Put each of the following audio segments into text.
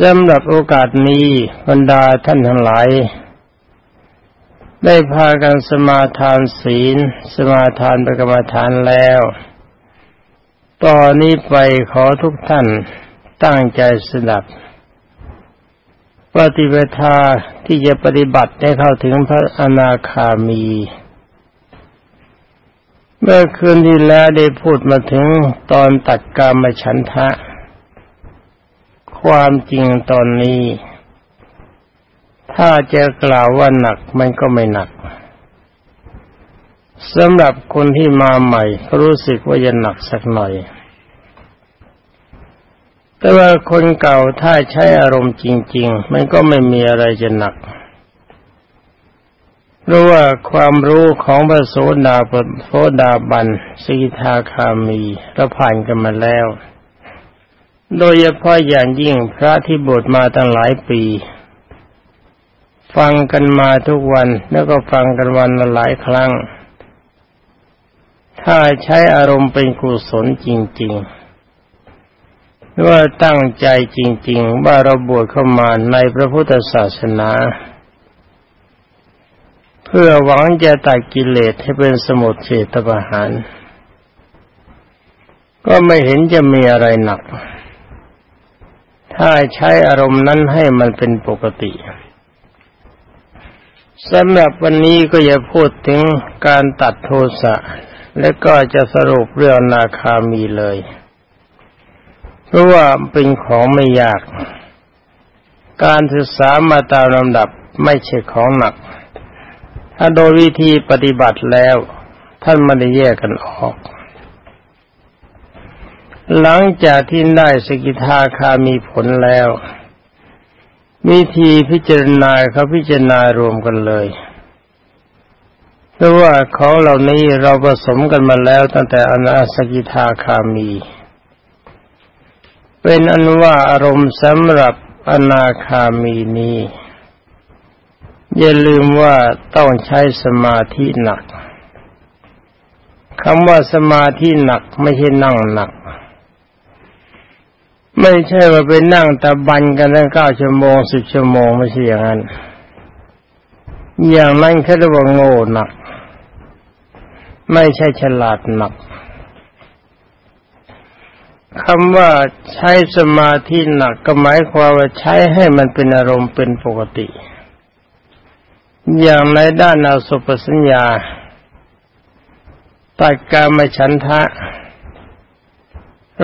สำหรับโอกาสนี้บรรดาท่านทั้งหลาย ได้พากันสมาทานศีล สมาทานประกรรมฐานแล้ว ตอนนี้ไปขอทุกท่านตั้งใจสดับ ปฏิเวทาที่จะปฏิบัติให้เข้าถึงพระอนาคามี เมื่อคืนที่แล้วได้พูดมาถึงตอนตัดกรรมฉันทะ ความจริงตอนนี้ ถ้าจะกล่าวว่าหนักมันก็ไม่หนักสำหรับคนที่มาใหม่รู้สึกว่าจะหนักสักหน่อย แต่ว่าคนเก่าถ้าใช้อารมณ์จริง ๆ มันก็ไม่มีอะไรจะหนัก เพราะว่าความรู้ของพระโสดาบโสดาบันสิทาคามีเราผ่านกันมาแล้ว โดยเฉพาะอย่างยิ่งพระที่บวชมาตั้งหลายปี ฟังกันมาทุกวันแล้วก็ฟังกันวันละหลายครั้ง ถ้าใช้อารมณ์เป็นกุศลจริงๆหรือว่าตั้งใจจริง ๆ ว่าเราบวชเข้ามาในพระพุทธศาสนา เพื่อหวังจะตัดกิเลสให้เป็นสมุทเฉตประหาร ก็ไม่เห็นจะมีอะไรหนัก ถ้าใช้อารมณ์นั้นให้มันเป็นปกติสำหรับวันนี้ก็จะพูดถึงการตัดโทสะ และก็จะสรุปเรื่องนาคามีเลย เพราะว่าเป็นของไม่ยาก การศึกษามาตามลำดับไม่ใช่ของหนัก ถ้าโดยวิธีปฏิบัติแล้ว ท่านไม่ได้แยกกันออก หลังจากที่ได้สกิทาคามีผลแล้ววิธีพิจารณาเขาพิจารณารวมกันเลยเพราะว่าของเหล่านี้เราผสมกันมาแล้วตั้งแต่อนาสกิทาคามี เป็นอนุว่าอารมณ์สำหรับอนาคามีนี้อย่าลืมว่าต้องใช้สมาธิหนักคำว่าสมาธิหนักไม่ใช่นั่งหนัก ไม่ใช่ว่าไปนั่งตะบันกันตั้งเก้าชั่วโมงสิบชั่วโมงไม่ใช่อย่างนั้น อย่างนั้นแค่เรียกว่าโง่หนัก ไม่ใช่ฉลาดหนักคำว่าใช้สมาธิหนักก็หมายความว่าใช้ให้มันเป็นอารมณ์เป็นปกติ อย่างในด้านอาสุปสัญญาตัดการมาฉันทะ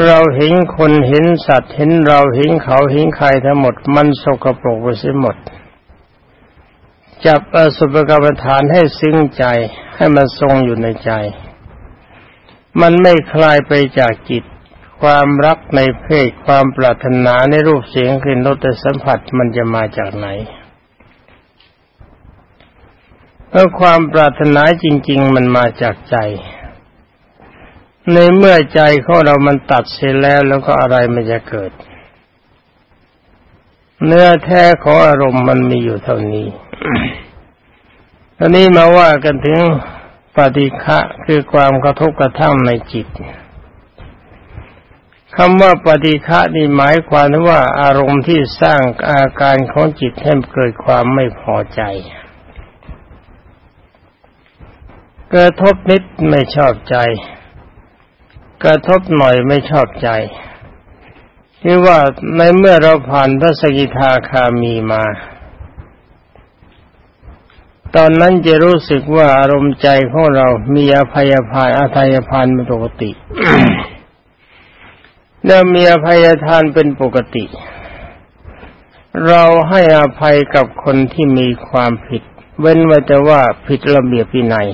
เราเห็นคนเห็นสัตว์เห็นเราเห็นเขาเห็นใครทั้งหมด มันสกปรกไปเสียหมด จับอสุภกรรมฐานให้ซึ้งใจให้มันทรงอยู่ในใจ มันไม่คลายไปจากจิต ความรักในเพศความปรารถนาในรูปเสียงกลิ่นรสสัมผัสมันจะมาจากไหนเพราะความปรารถนาจริง ๆ มันมาจากใจ ในเมื่อใจของเรามันตัดเสียแล้วแล้วก็อะไรมันจะเกิด เนื้อแท้ของอารมณ์มันมีอยู่เท่านี้ตอนนี้มาว่ากันถึงปฏิฆะคือความกระทบกระทั่งในจิตคำว่าปฏิฆะนี่หมายความว่าอารมณ์ที่สร้างอาการของจิตให้เกิดความไม่พอใจ กระทบนิดไม่ชอบใจ กระทบหน่อยไม่ชอบใจที่ว่าในเมื่อเราผ่านพระสกิทาคามีมา ตอนนั้นจะรู้สึกว่าอารมณ์ใจของเรามีอภัยพานอาทัยพานเป็นปกติแล้วมีอภัยทานเป็นปกติ เราให้อภัยกับคนที่มีความผิด เว้นไว้แต่ว่าผิดระเบียบวินัย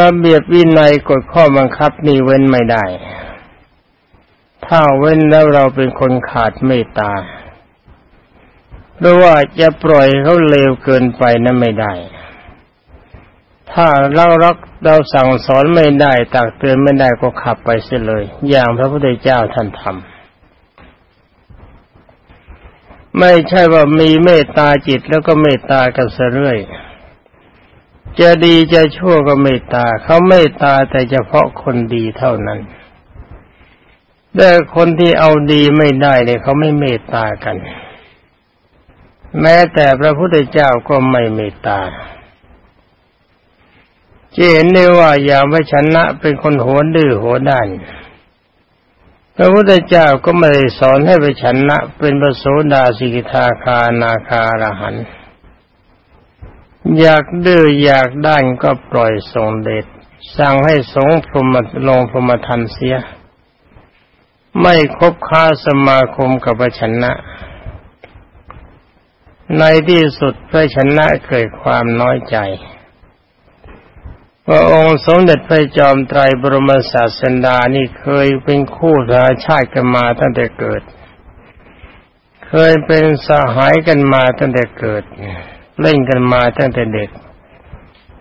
ระเบียบวินัยกฎข้อบังคับนี่เว้นไม่ได้ ถ้าเว้นแล้วเราเป็นคนขาดเมตตาหรือว่าจะปล่อยเขาเลวเกินไปนั้นไม่ได้ ถ้าเรารักเราสั่งสอนไม่ได้ตักเตือนไม่ได้ก็ขับไปเสียเลย อย่างพระพุทธเจ้าท่านทำไม่ใช่ว่ามีเมตตาจิตแล้วก็เมตตากันเสเรื่อย จะดีจะชั่วก็เมตตาเขาเมตตาแต่เฉพาะคนดีเท่านั้น แต่คนที่เอาดีไม่ได้เนี่ยเขาไม่เมตตากัน แม้แต่พระพุทธเจ้าก็ไม่เมตตาจะเห็นได้ว่าอย่างพระชนะเป็นคนโหดดื้อโหด้าน พระพุทธเจ้าก็ไม่ได้สอนให้ไปชนะเป็นพระโสดาสิกทาคานาคาระหัน อยากดื้ออยากด้านก็ปล่อยทรงเดชสั่งให้สงพรมลงพรมทันเสีย ไม่คบค้าสมาคมกับพระชนะ ในที่สุดพระชนะเกิดความน้อยใจพระองค์สมเด็จพระจอมไตรบรมศาสดานี่เคยเป็นคู่สาชาติกันมาตั้งแต่เกิด เคยเป็นสหายกันมาตั้งแต่เกิดเเล่นกันมาตั้งแต่เด็ก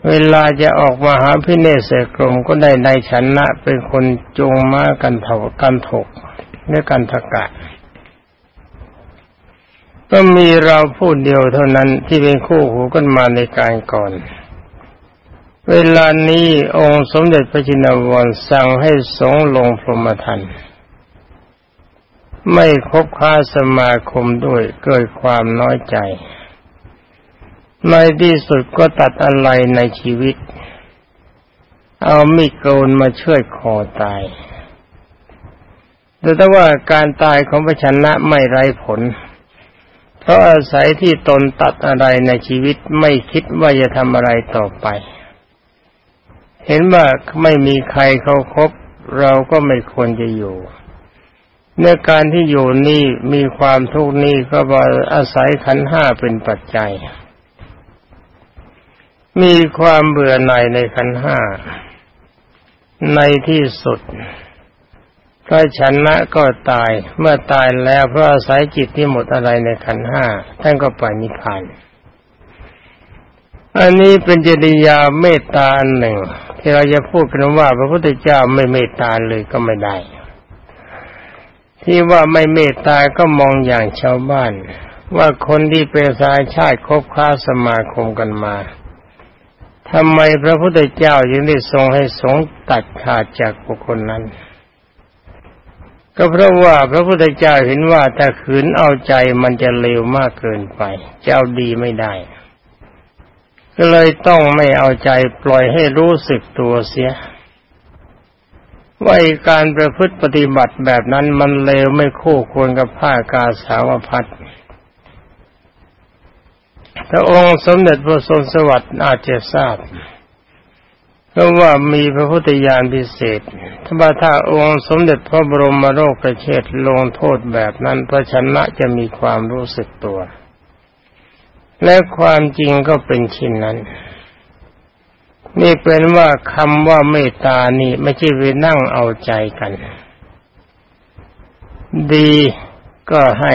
เวลาจะออกมาหาพิเนศกรมก็ได้ในชนะเป็นคนจงมากันเถกกันถกเนื้อกันทกะก็มีเราพูดเดียวเท่านั้นที่เป็นคู่หูกันมาในการก่อน เวลานี้องค์สมเด็จพระจินวรสั่งให้สงลงพรหมทันไม่คบค้าสมาคมด้วยเกิดความน้อยใจ ในที่สุดก็ตัดอะไรในชีวิต เอามีดโกนมาช่วยคอตาย แต่ถ้าว่าการตายของพระชนะไม่ไร้ผล เพราะอาศัยที่ตนตัดอะไรในชีวิตไม่คิดว่าจะทำอะไรต่อไป เห็นว่าไม่มีใครเขาครบเราก็ไม่ควรจะอยู่เนื่อการที่อยู่นี่มีความทุกข์นี่ก็อาศัยขันห้าเป็นปัจจัย มีความเบื่อหน่ายในขันห้า ในที่สุดพระชนะก็ตาย เมื่อตายแล้วเพราะอาศัยจิตที่หมดอะไรในขันห้าท่านก็ไปนิพพาน อันนี้เป็นจริยาเมตตาอันหนึ่ง ที่เราจะพูดกันว่า พระพุทธเจ้าไม่เมตตาเลยก็ไม่ได้ ที่ว่าไม่เมตตาก็มองอย่างชาวบ้าน ว่าคนที่เป็นสายชาติคบค้าสมาคมกันมา ทำไมพระพุทธเจ้ายังได้ทรงให้สงตัดขาดจากบุคคลนั้น ก็เพราะว่าพระพุทธเจ้าเห็นว่าถ้าขืนเอาใจมันจะเลวมากเกินไปเจ้าดีไม่ได้ ก็เลยต้องไม่เอาใจปล่อยให้รู้สึกตัวเสียว่าการประพฤติปฏิบัติแบบนั้นมันเลวไม่คู่ควรกับผ้ากาสาวพัด พระองค์สมเด็จพระทรงสวัสดิ์อาจจะทราบเพราะว่ามีพระพุทธญาณพิเศษถ้าถ้าองค์สมเด็จพระบรมโรคประเชษลงโทษแบบนั้นพระชนะจะมีความรู้สึกตัว และความจริงก็เป็นเช่นนั้น นี่เป็นว่าคำว่าเมตตานี่ไม่ใช่ไปนั่งเอาใจกัน ดีก็ให้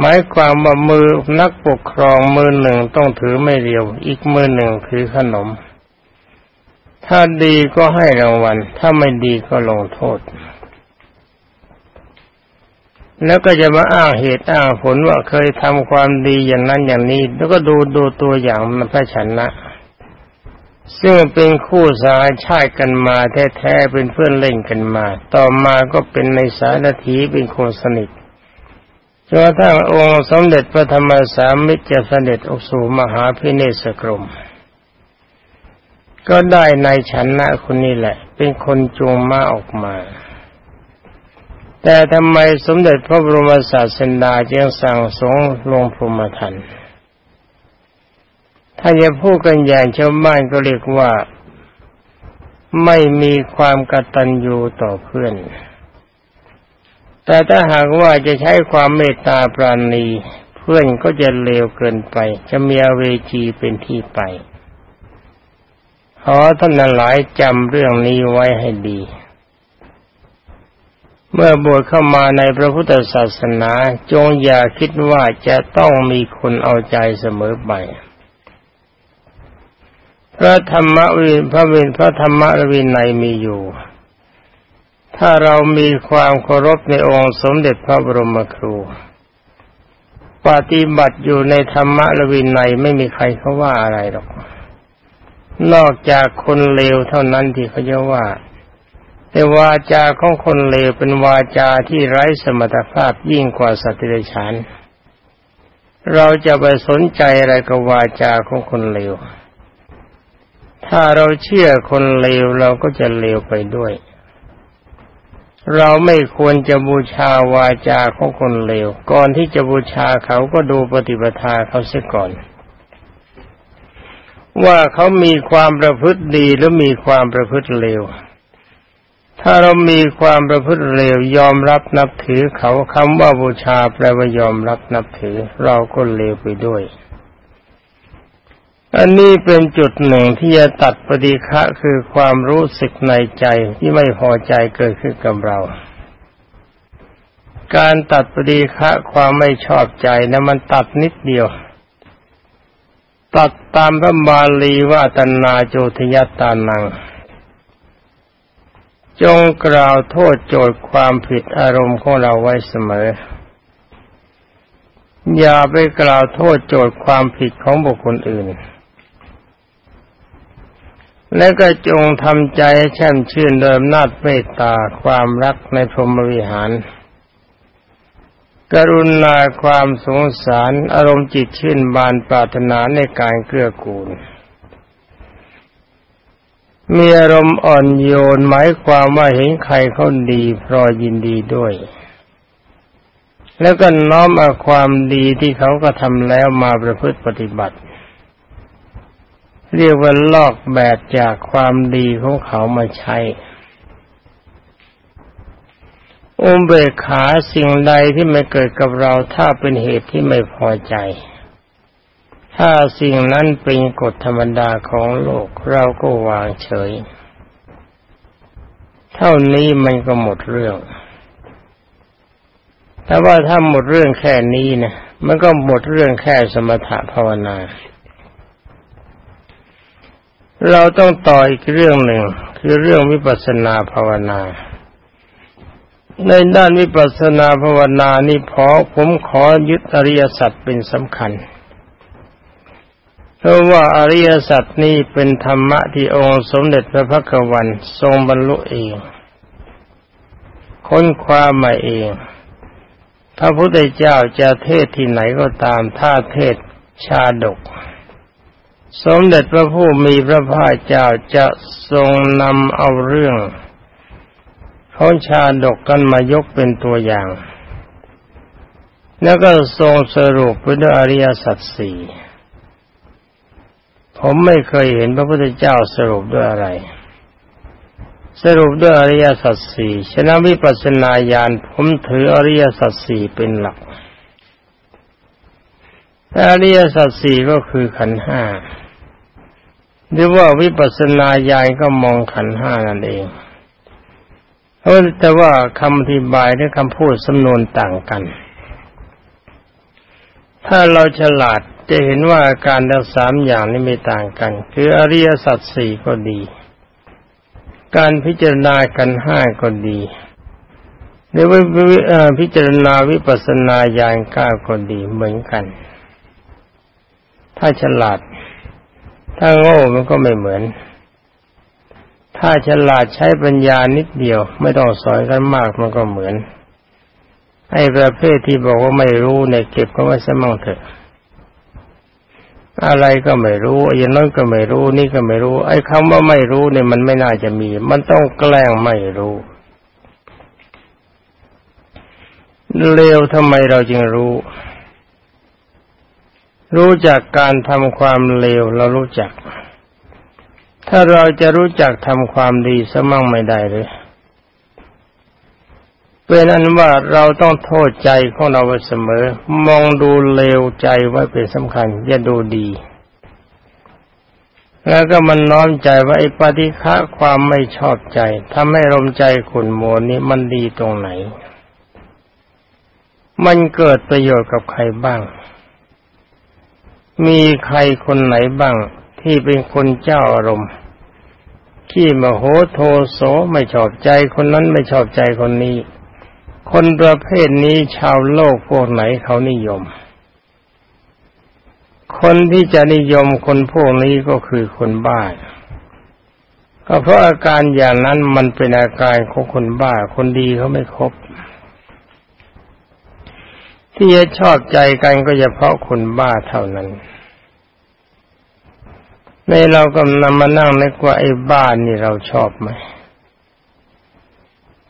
หมายความว่ามือนักปกครองมือหนึ่งต้องถือไม่เรียว อีกมือหนึ่งถือขนม ถ้าดีก็ให้รางวัล ถ้าไม่ดีก็ลงโทษ แล้วก็จะมาอ้างเหตุอ้างผลว่าเคยทำความดีอย่างนั้นอย่างนี้ แล้วก็ดูดูตัวอย่างมันพระชนะ ซึ่งเป็นคู่สาชาติกันมาแท้ๆเป็นเพื่อนเล่นกันมา ต่อมาก็เป็นในสารถีเป็นคนสนิท จนกระทั่งองค์สมเด็จพระธรรมสามิตรจะเสด็จอกสู่มหาพิเนศกรม ก็ได้ในชันนะคนนี้แหละ เป็นคนจูงมาออกมา แต่ทำไมสมเด็จพระบรมศาสดาจึงสั่งสงลงพรหมทันถ้าจะพูดกันอย่างชาวบ้านก็เรียกว่าไม่มีความกตัญญูต่อเพื่อน แต่ถ้าหากว่าจะใช้ความเมตตาปราณี เพื่อนก็จะเลวเกินไป จะมีอเวจีเป็นที่ไปขอท่านหลายจำเรื่องนี้ไว้ให้ดี เมื่อบวชเข้ามาในพระพุทธศาสนาจงอย่าคิดว่าจะต้องมีคนเอาใจเสมอไปพระธรรมวินพระวินพระธรรมวินัยมีอยู่ ถ้าเรามีความเคารพในองค์สมเด็จพระบรมครู ปฏิบัติอยู่ในธรรมะละวินัยไม่มีใครเขาว่าอะไรหรอก นอกจากคนเลวเท่านั้นที่เขาจะว่า แต่วาจาของคนเลวเป็นวาจาที่ไร้สมรรถภาพยิ่งกว่าสัตว์เดรัจฉานเราจะไปสนใจอะไรกับวาจาของคนเลว ถ้าเราเชื่อคนเลวเราก็จะเลวไปด้วย เราไม่ควรจะบูชาวาจาของคนเลว ก่อนที่จะบูชาเขาก็ดูปฏิปทาเขาเสียก่อน ว่าเขามีความประพฤติดีหรือมีความประพฤติเลว ถ้าเรามีความประพฤติเลวยอมรับนับถือเขาคำว่าบูชาแปลว่ายอมรับนับถือ เราก็เลวไปด้วย อันนี้เป็นจุดหนึ่งที่จะตัดปฏิฆะคือความรู้สึกในใจที่ไม่พอใจเกิดขึ้นกับเรา การตัดปฏิฆะความไม่ชอบใจนะมันตัดนิดเดียว ตัดตามพระบาลีว่าตนาโจทยตานัง จงกล่าวโทษโจทย์ความผิดอารมณ์ของเราไว้เสมออย่าไปกล่าวโทษโจทย์ความผิดของบุคคลอื่น และก็จงทำใจให้แช่มชื่นโดยอำนาจเมตตาความรักในพรหมวิหาร กรุณาความสงสารอารมณ์จิตชื่นบานปรารถนาในการเกื้อกูล มีอารมณ์อ่อนโยนหมายความว่าเห็นใครเขาดีพรอยินดีด้วย แล้วก็น้อมเอาความดีที่เขาก็ทำแล้วมาประพฤติปฏิบัติ เรียกว่าลอกแบบจากความดีของเขามาใช้ อุเบกขาสิ่งใดที่ไม่เกิดกับเราถ้าเป็นเหตุที่ไม่พอใจ ถ้าสิ่งนั้นเป็นกฎธรรมดาของโลกเราก็วางเฉย เท่านี้มันก็หมดเรื่อง แต่ว่าถ้าหมดเรื่องแค่นี้นะมันก็หมดเรื่องแค่สมถะภาวนา เราต้องต่ออีกเรื่องหนึ่ง คือเรื่องวิปัสสนาภาวนา ในด้านวิปัสสนาภาวนานี่พอผมขอยึดอริยสัจเป็นสำคัญ เพราะว่าอริยสัจนี้เป็นธรรมะที่องค์สมเด็จพระพักวันทรงบรรลุเอง ค้นคว้ามาเอง พระพุทธเจ้าจะเทศที่ไหนก็ตามถ้าเทศชาดก สมเด็จพระผู้มีพระภาคเจ้าจะทรงนำเอาเรื่องของชาดกกันมายกเป็นตัวอย่าง แล้วก็ทรงสรุปเป็นอริยสัจสี่ผมไม่เคยเห็นพระพุทธเจ้าสรุปด้วยอะไร สรุปด้วยอริยสัจสี่ฉนั้นวิปัสสนาญาณผมถืออริยสัจสี่เป็นหลักอริยสัจสี่ก็คือขันห้า หรือว่าวิปัสสนาญาณก็มองขันห้านั่นเองเพราะแต่ว่าคำอธิบายและคำพูดสำนวนต่างกัน ถ้าเราฉลาดจะเห็นว่าการทั้งสามอย่างนี้ไม่ต่างกัน คืออริยสัจสี่ก็ดี การพิจารณากันห้าก็ดีหรือว่าพิจารณาวิปัสสนาญาณก้าก็ดีเหมือนกัน ถ้าฉลาด ถ้าโง่มันก็ไม่เหมือน ถ้าฉลาดใช้ปัญญานิดเดียว ไม่ต้องสอนกันมากมันก็เหมือนไอ้ประเภทที่บอกว่าไม่รู้เนี่ยเก็บก็ไม่สมั่งเถอะ อะไรก็ไม่รู้อย่างนั้นก็ไม่รู้นี่ก็ไม่รู้ ไอ้คำว่าไม่รู้เนี่ยมันไม่น่าจะมี มันต้องแกล้งไม่รู้เลวทำไมเราจึงรู้ รู้จากการทำความเลวเรารู้จัก ถ้าเราจะรู้จักทำความดีสมั่งไม่ได้เลยเป็นอันว่าเราต้องโทษใจของเราเสมอ มองดูเลวใจไว้เป็นสำคัญ อย่าดูดี แล้วก็มันน้อมใจว่าไอ้ปฏิฆะความไม่ชอบใจทำให้ลมใจขุนโมนี้มันดีตรงไหน มันเกิดประโยชน์กับใครบ้าง มีใครคนไหนบ้างที่เป็นคนเจ้าอารมณ์ขี้มโหโทโสไม่ชอบใจคนนั้นไม่ชอบใจคนนี้ คนประเภทนี้ชาวโลกพวกไหนเขานิยม คนที่จะนิยมคนพวกนี้ก็คือคนบ้าก็เพราะอาการอย่างนั้นมันเป็นอาการของคนบ้า คนดีเขาไม่ครบ ที่จะชอบใจกันก็เฉพาะคนบ้าเท่านั้น ในเราก็นำมานั่งนึกว่าไอ้บ้านนี่เราชอบไหม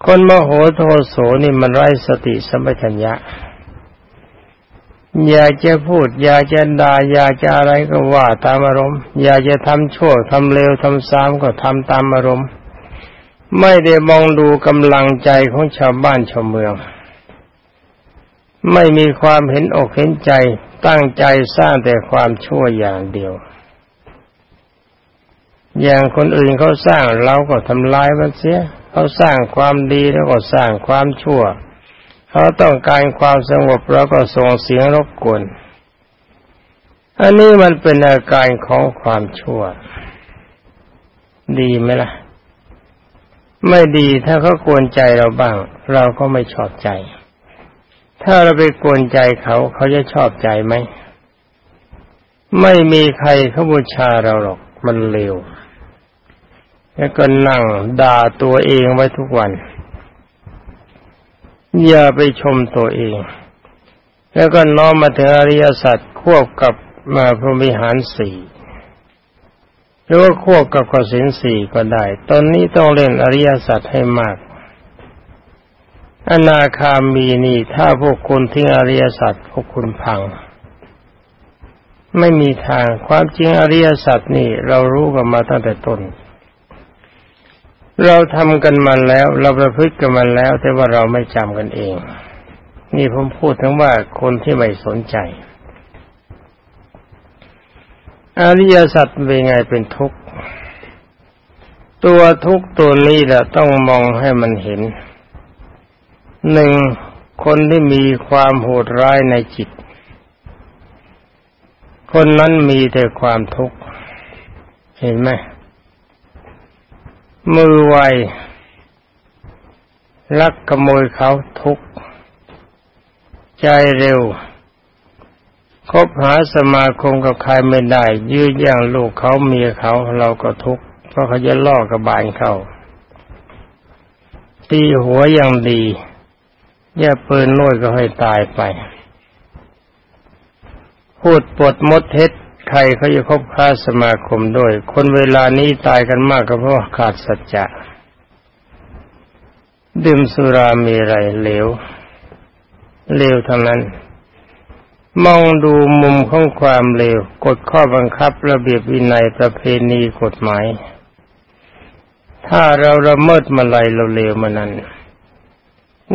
คนโมโหโทโสนี่มันไร้สติสัมปชัญญะ อยากจะพูด อยากจะด่าอยากจะอะไรก็ว่าตามอารมณ์ อยากจะทำชั่วทำเลวทำซ้ำก็ทำตามอารมณ์ ไม่ได้มองดูกำลังใจของชาวบ้านชาวเมือง ไม่มีความเห็นอกเห็นใจตั้งใจสร้างแต่ความชั่วอย่างเดียว อย่างคนอื่นเขาสร้างเราก็ทำลายมันเสียเขาสร้างความดีแล้วก็สร้างความชั่ว เขาต้องการความสงบเราก็ส่งเสียงรบกวนอันนี้มันเป็นอาการของความชั่ว ดีไหมล่ะ ไม่ดีถ้าเขากวนใจเราบ้าง เราก็ไม่ชอบใจ ถ้าเราไปกวนใจเขาเขาจะชอบใจไหม ไม่มีใครเขาบูชาเราหรอกมันเลว แล้วก็นั่งด่าตัวเองไว้ทุกวัน อย่าไปชมตัวเอง แล้วก็น้อมมาถึงอริยสัจควบกับมาพรหมิหารสี่หรือว่าควบกับกสินสี่ก็ได้ ตอนนี้ต้องเล่นอริยสัจให้มาก อนาคามีนี่ ถ้าพวกคุณทิ้งอริยสัจพวกคุณพัง ไม่มีทางความจริงอริยสัจนี่ เรารู้กันมาตั้งแต่ต้น เราทำกันมาแล้ว เราประพฤติกันมาแล้ว แต่ว่าเราไม่จำกันเอง นี่ผมพูดถึงว่าคนที่ไม่สนใจ อริยสัจเป็นไงเป็นทุกข์ตัวทุกข์ตัวนี้แหละต้องมองให้มันเห็นหนึ่งคนที่มีความโหดร้ายในจิต คนนั้นมีแต่ความทุกข์ เห็นไหม มือไวลักขโมยเขาทุก ใจเร็ว คบหาสมาคมกับใครไม่ได้ ยื้อย่างลูกเขาเมียเขาเราก็ทุกเพราะเขาจะล่อกระบาลเขาตีหัวอย่างดีอย่าปืนน้อยก็ให้ตายไป พูดปดมดเท็จ ใครเขาจะคบค้าสมาคมด้วย คนเวลานี้ตายกันมากก็เพราะขาดสัจจะดื่มสุรามีไรเหลวเลวทั้งนั้น มองดูมุมของความเลวกฎข้อบังคับระเบียบวินัยประเพณีกฎหมาย ถ้าเราละเมิดมาลายเราเลวมานั้น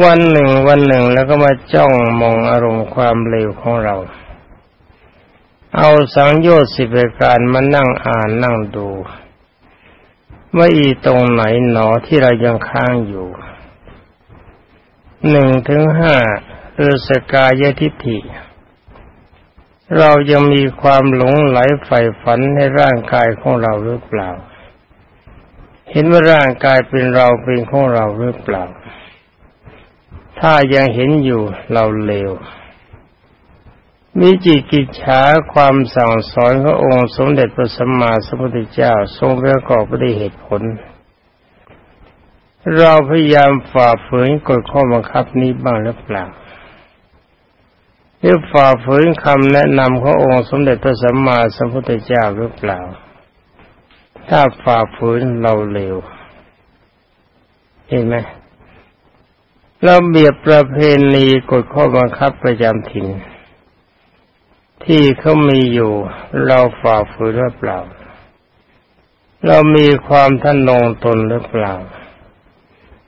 วันหนึ่งวันหนึ่งแล้วก็มาจ้องมองอารมณ์ความเลวของเรา เอาสังโยชน์สิบประการมานั่งอ่านนั่งดูว่าอีตรงไหนหนอที่เรายังค้างอยู่หนึ่งถึงห้าเออสกายทิฏฐิ เรายังมีความหลงไหลใฝ่ฝันในร่างกายของเราหรือเปล่า เห็นว่าร่างกายเป็นเราเป็นของเราหรือเปล่า ถ้ายังเห็นอยู่เราเลว มีจิตกิจฉาความสั่งสอนขององค์สมเด็จพระสัมมาสัมพุทธเจ้าทรงประกอบไปด้วยเหตุผล เราพยายามฝ่าฝืนกฎข้อบังคับนี้บ้างหรือเปล่าหรือฝ่าฝืนคำแนะนำขององค์สมเด็จพระสัมมาสัมพุทธเจ้าหรือเปล่า ถ้าฝ่าฝืนเราเลวเห็นไหมระเบียบประเพณีกฎข้อบังคับประจำถิ่น ที่เขามีอยู่ เราฝ่าฝืนหรือเปล่า เรามีความท่านงตนหรือเปล่า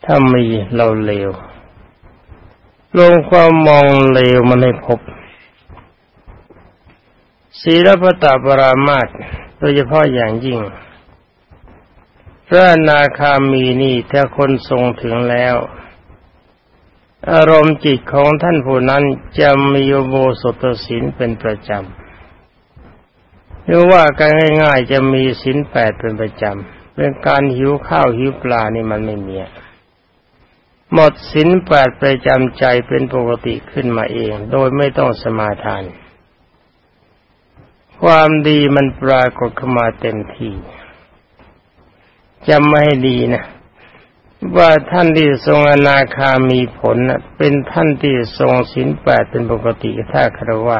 ถ้ามีเราเลวลงความมองเลวมันให้พบศีลพตาปรามาตโดยเฉพาะอย่างยิ่ง พระนาคามีนี่ถ้าคนทรงถึงแล้ว อารมณ์จิตของท่านผู้นั้นจะมีโบสถศีลเป็นประจำหรือว่ากันง่ายๆจะมีศีลแปดเป็นประจำเรื่องการหิวข้าวหิวปลานี่มันไม่มีหมดศีลแปดประจำใจเป็นปกติขึ้นมาเอง โดยไม่ต้องสมาทาน ความดีมันปรากฏขึ้นมาเต็มที่จำไม่ให้ดีนะ ว่าท่านที่ทรงอนาคามีผลเป็นท่านที่ทรงศีลแปดเป็นปกติถ้าคารวะ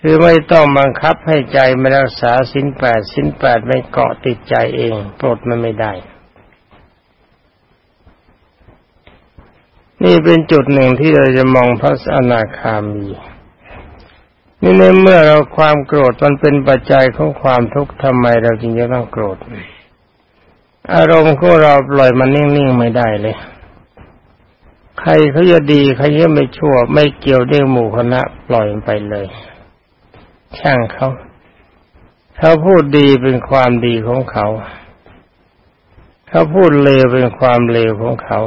คือไม่ต้องบังคับให้ใจมารักษาสินแปดสินแปดไม่เกาะติดใจเองปลดมันไม่ได้ นี่เป็นจุดหนึ่งที่เราจะมองพระอนาคามีนี่ในเมื่อเราความโกรธมันเป็นปัจจัยของความทุกข์ทำไมเราจึงจะต้องโกรธ อารมณ์ของเราปล่อยมันนิ่งๆไม่ได้เลย ใครเขาจะดีใครจะไม่ชั่ว ไม่เกี่ยวด้วยหมู่คณะปล่อยมันไปเลย ช่างเขาเขาพูดดีเป็นความดีของเขาเขาพูดเลวเป็นความเลวของเขา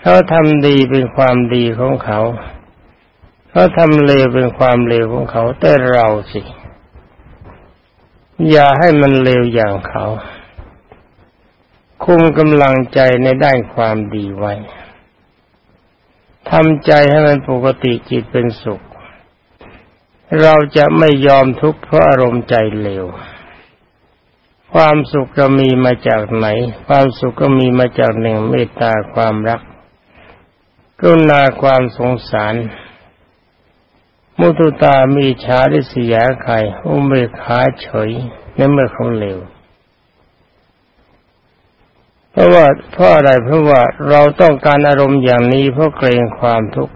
เขาทำดีเป็นความดีของเขา เขาทำเลวเป็นความเลวของเขา แต่เราสิ อย่าให้มันเลวอย่างเขา คุมกำลังใจในด้านความดีไว้ทำใจให้มันปกติจิตเป็นสุข เราจะไม่ยอมทุกข์เพราะอารมณ์ใจเลวความสุขก็มีมาจากไหน ความสุขก็มีมาจากหนึ่งเมตตาความรักกรุณาความสงสาร มุตุตามีชาดิสยาไข่อุเบกขาเฉยในเมื่อเขาเลว ราะว่าเพราะอะไรเพราะว่าเราต้องการอารมณ์อย่างนี้เพราะเกรงความทุกข์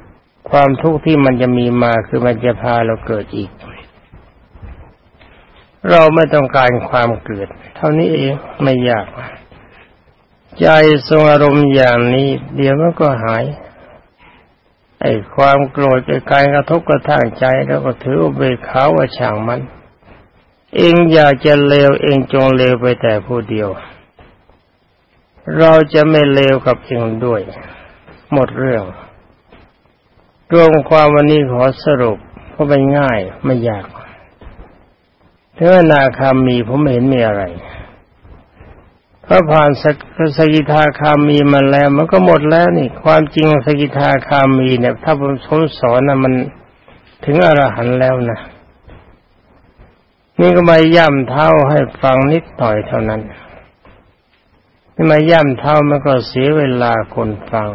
ความทุกข์ที่มันจะมีมาคือมันจะพาเราเกิดอีก เราไม่ต้องการความเกิด เท่านี้เองไม่ยากใจทรงอารมณ์อย่างนี้ เดี๋ยวมันก็หายไอ้ความโกรธไอ้การกระทบกระทั่งใจแล้วก็ถืออเบกขาว่าช่างมัน เองอยากจะเลวเองจงเลวไปแต่ผู้เดียว เราจะไม่เลวกับเองด้วย หมดเรื่องรวมความวันนี้ขอสรุปเพราะมันง่ายไม่ยากถ้านาคามีผมเห็นมีอะไรพระผ่านสสกิทาคามีมาแล้ว มันก็หมดแล้วนี่ ความจริงสกิทาคามีเนี่ย ถ้าผมสมสอนนะมันถึงอรหันต์แล้วนะนี่ก็มาย่ำเท้าให้ฟังนิดหน่อยเท่านั้น นี่มาย่ำเท้ามันก็เสียเวลาคนฟัง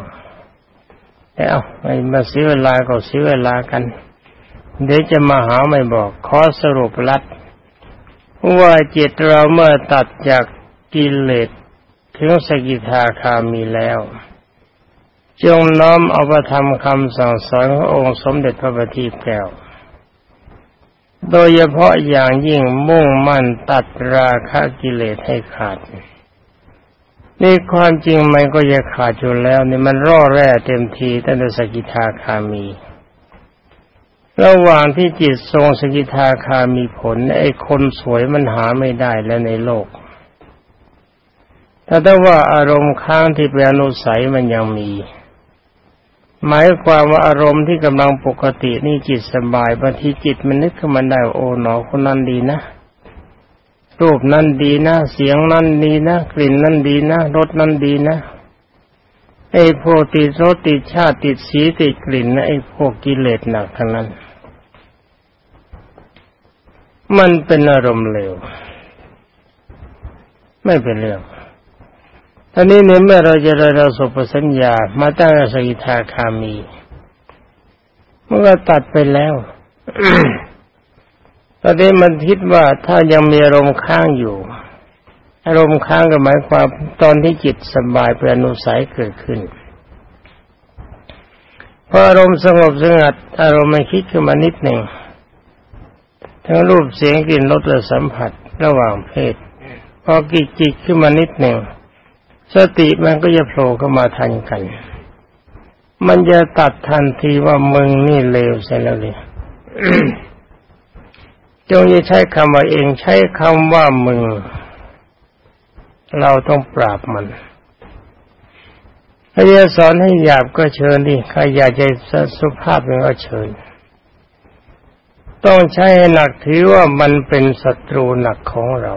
เอาไม่มาเสียเวลาก็เสียเวลากัน เดี๋ยวจะมาหาไม่บอก ขอสรุปลัดว่าจิตเราเมื่อตัดจากกิเลสถึงสกิทาคามีแล้ว จงน้อมเอาประธรรมคำสั่งสอนขององค์สมเด็จพระบัณฑิตแก้ว โดยเฉพาะอย่างยิ่งมุ่งมั่นตัดราคะกิเลสให้ขาด นี่ความจริงมันก็จะขาดอยู่แล้วนี่มันร่อแร่เต็มทีตั้งแต่สกิทาคามี ระหว่างที่จิตทรงสกิทาคามีผล ไอ้คนสวยมันหาไม่ได้แล้วในโลก ถ้าแต่ว่าอารมณ์ค้างที่เป็นอนุสัยมันยังมี หมายความว่าอารมณ์ที่กำลังปกตินี่จิตสบายบางทีจิตมันนึกขึ้นมาได้โอ้หนอคนนั้นดีนะ รูปนั้นดีนะ เสียงนั้นดีนะ กลิ่นนั้นดีนะรสนั้นดีนะไอ้พวกติดรสติดชาติติดสีติดกลิ่นนะไอ้พวกกิเลสหนักทั้งนั้น มันเป็นอารมณ์เลวไม่เป็นเรื่องท่านี้เนี่ยเมื่อเราจะเราสุปสัญญา มาตั้งสกิทาคามี เมันก็ตัดไปแล้ว อนนี้มันคิดว่าถ้ายังมีอารมณ์ค้างอยู่ อารมณ์ค้างก็หมายความตอนที่จิตสบายเป็นอนุสัยเกิดขึ้นพออารมณ์สงบสงัด อารมณ์มันคิดขึ้นมานิดหนึ่งทั้งรูปเสียงกลิ่นรสและสัมผัสระหว่างเพศพอกิจจิตขึ้นมานิดหนึ่งสติมันก็จะโผล่เข้ามาทันกัน มันจะตัดทันทีว่ามึงนี่เลวใช่แล้วเลย จงอย่าใช้คำว่าเองใช้คำว่ามึง เราต้องปราบมันถ้าจะสอนให้หยาบก็เชิญดิใครอยากจะสุภาพก็เชิญ ต้องใช้ให้หนักถือว่ามันเป็นศัตรูหนักของเรา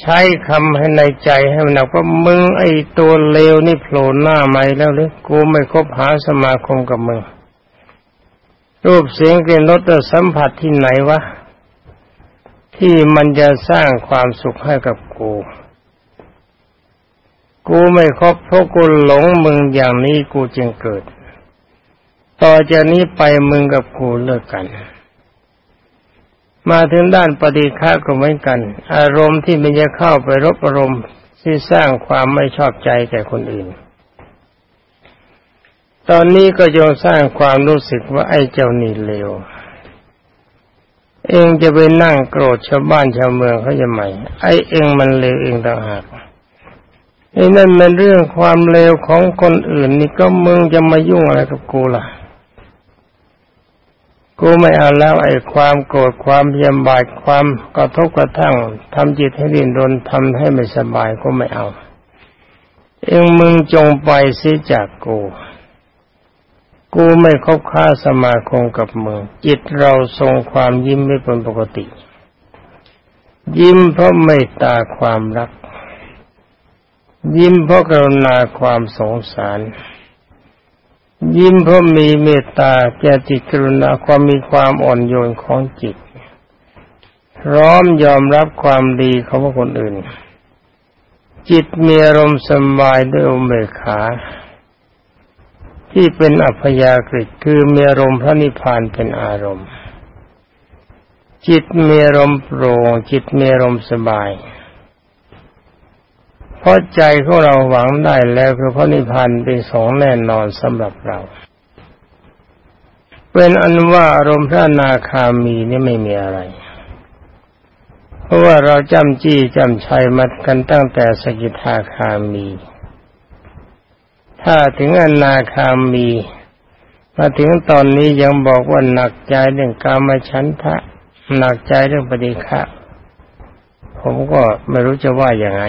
ใช้คำให้ในใจให้มันหนักว่ามึงไอ้ตัวเลวนี่โผล่หน้าใหมแล้วหรือกูไม่คบหาสมาคมกับมึง รูปเสียงกลิ่นรสสัมผัสที่ไหนวะ ที่มันจะสร้างความสุขให้กับกู กูไม่ครบเพราะกูหลงมึงอย่างนี้กูจึงเกิด ต่อจากนี้ไปมึงกับกูเลิกกัน มาถึงด้านปฏิฆาก็เหมือนกัน อารมณ์ที่มันจะเข้าไปรบอารมณ์ที่สร้างความไม่ชอบใจแก่คนอื่น ตอนนี้ก็จงสร้างความรู้สึกว่าไอ้เจ้านี่เลว เองจะไปนั่งโกรธชาวบ้านชาวเมืองเขาจะไหมไอ้เองมันเลวเองต่างหากไอ้นั่นมันเรื่องความเลวของคนอื่น นี่ก็มึงจะมายุ่งอะไรกับกูล่ะ กูไม่เอาแล้วไอ้ความโกรธความพยาบาทความกระทบกระทั่งทำจิตให้ดินรนทำให้ไม่สบายก็ไม่เอา เองมึงจงไปเสียจากกู กูไม่คบค้าสมาคมกับมึง จิตเราทรงความยิ้มไม่เป็นปกติ ยิ้มเพราะไม่ตาความรัก ยิ้มเพราะกรุณาความสงสาร ยิ้มเพราะมีเมตตาแก่จิตกรุณาความมีความอ่อนโยนของจิตพร้อมยอมรับความดีของคนอื่น จิตมีอารมณ์สบายด้วยอุเบกขา ที่เป็นอัพยากฤิคือมีอารมณ์พระนิพพานเป็นอารมณ์ จิตมีอารมณ์โปร่งจิตมีอารมณ์สบาย เพราะใจของเราหวังได้แล้วคือพระนิพพานเป็นสองแน่นอนสำหรับเราเป็นอันว่าอารมณ์พระนาคามีนี่ไม่มีอะไร เพราะว่าเราจำจี้จำชัยมากันตั้งแต่สกิทาคามี ถ้าถึงอนาคามีมาถึงตอนนี้ยังบอกว่าหนักใจเรื่องกามฉันทะหนักใจเรื่องปฏิฆะผมก็ไม่รู้จะว่าอย่างไง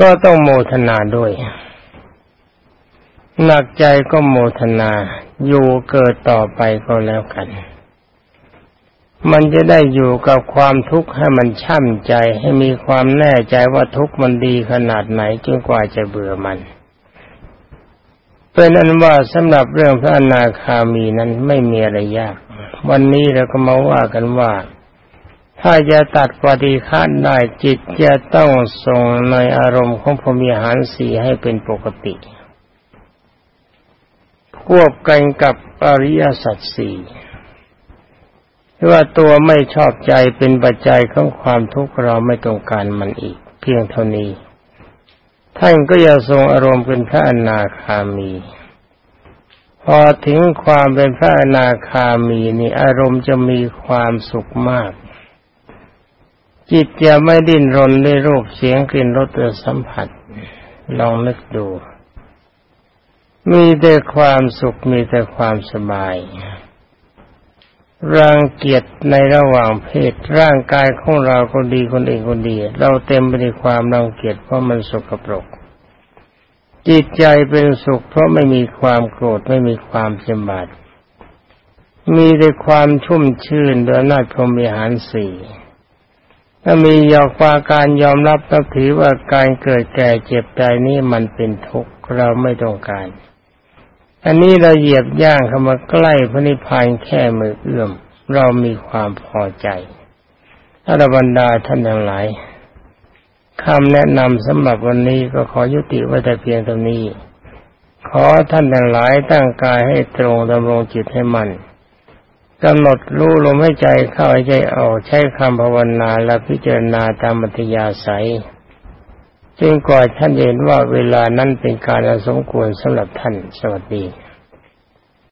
ก็ต้องโมทนาด้วย หนักใจก็โมทนาอยู่เกิดต่อไปก็แล้วกัน มันจะได้อยู่กับความทุกข์ให้มันช่ำใจให้มีความแน่ใจว่าทุกข์มันดีขนาดไหนจนกว่าจะเบื่อมัน เป็นอันว่าสำหรับเรื่องพระอนาคามีนั้นไม่มีอะไรยาก วันนี้เราก็มาว่ากันว่า ถ้าจะตัดปฏิฆาได้จิตจะต้องทรงในอารมณ์ของพรมีหารสีให้เป็นปกติ ควบกันกับอริยสัจสี่ว่าตัวไม่ชอบใจเป็นปัจจัยของความทุกข์เราไม่ต้องการมันอีก เพียงเท่านี้ ท่านก็จะทรงอารมณ์เป็นพระอนาคามี พอถึงความเป็นพระอนาคามีนี่อารมณ์จะมีความสุขมาก จิตจะไม่ดิ้นรนด้วยรูปเสียงกลิ่นรสสัมผัส ลองนึกดู มีแต่ความสุขมีแต่ความสบาย รังเกียจในระหว่างเพศร่างกายของเราก็ดีคนอื่นคนดี เราเต็มไปด้วยความรังเกียจเพราะมันสกปรก จิตใจเป็นสุขเพราะไม่มีความโกรธไม่มีความเสมบัติมีแต่ความชุ่มชื่นโดยนาจพรมีหารสี่ถ้ามียอควาการยอมรับนับถือว่าการเกิดแก่เจ็บใจนี้มันเป็นทุกข์เราไม่ต้องการ อันนี้เราเหยียบย่างเข้ามาใกล้พระนิพพานแค่มือเอื้อม เรามีความพอใจถ้าบรรดาท่านทั้งหลายคำแนะนำสำหรับวันนี้ก็ขอยุติไว้แต่เพียงเท่านี้ ขอท่านทั้งหลายตั้งกายให้ตรงดำรงจิตให้มัน่นกำหนดรู้ลมให้ใจเข้าใจออกใช้คำภาวนาและพิจารณาตามมัธยาศัย จึงก่อท่านเห็นว่าเวลานั้นเป็นการสมควรสำหรับท่านสวัสดี